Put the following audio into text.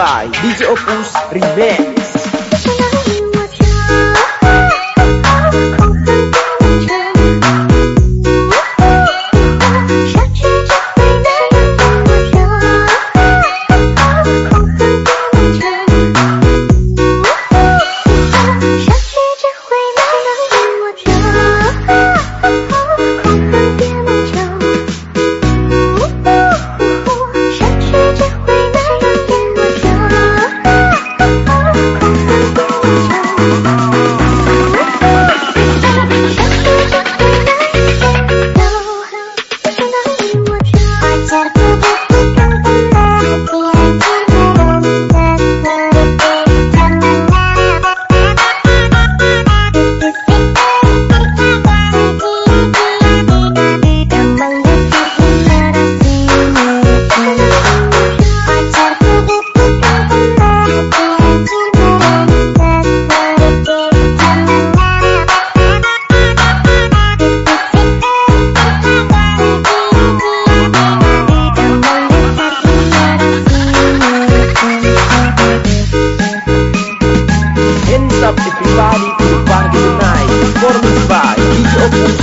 by DJ Opus Remix everybody to the party tonight. For me by DJ